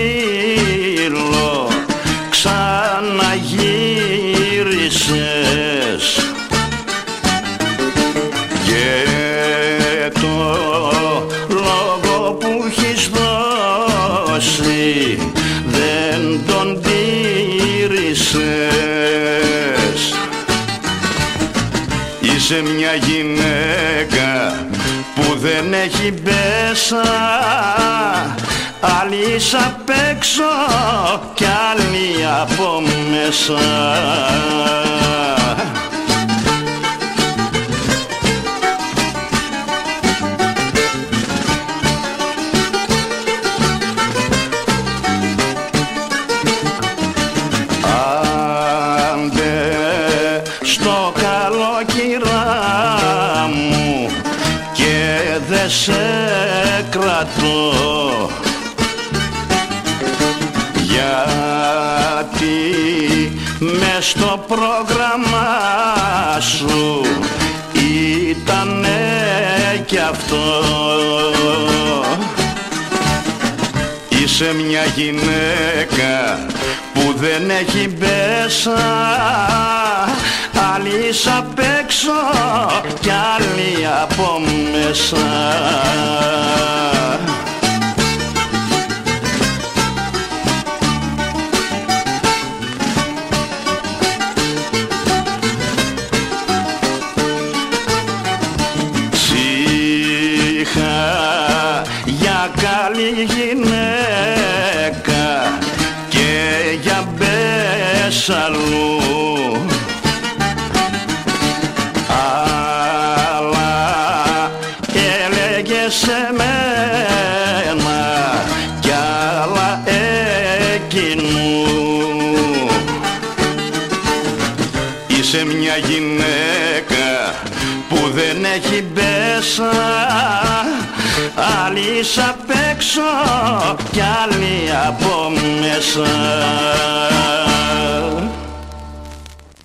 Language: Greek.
φίλο ξαναγύρισες. Και το λόγο που έχεις δώσει δεν τον τήρησες. Είσαι μια γυναίκα που δεν έχει πέσα μπέσα Άλλη απ' έξω κι άλλη από μέσα. Άντε στο καλοκυρά μου και δε σε κρατώ γιατί με στο πρόγραμμα σου ήτανε κι αυτό. Είσαι μια γυναίκα που δεν έχει μπέσα Άλλη απ' έξω κι άλλη από μέσα Ψύχα για καλή γυναίκα και για μπέσαλου. Αλλά έλεγε σε μένα κι άλλα εκείνου. Είσαι μια γυναίκα που δεν έχει μπέσα Άλλη απ' έξω κι άλλη από μέσα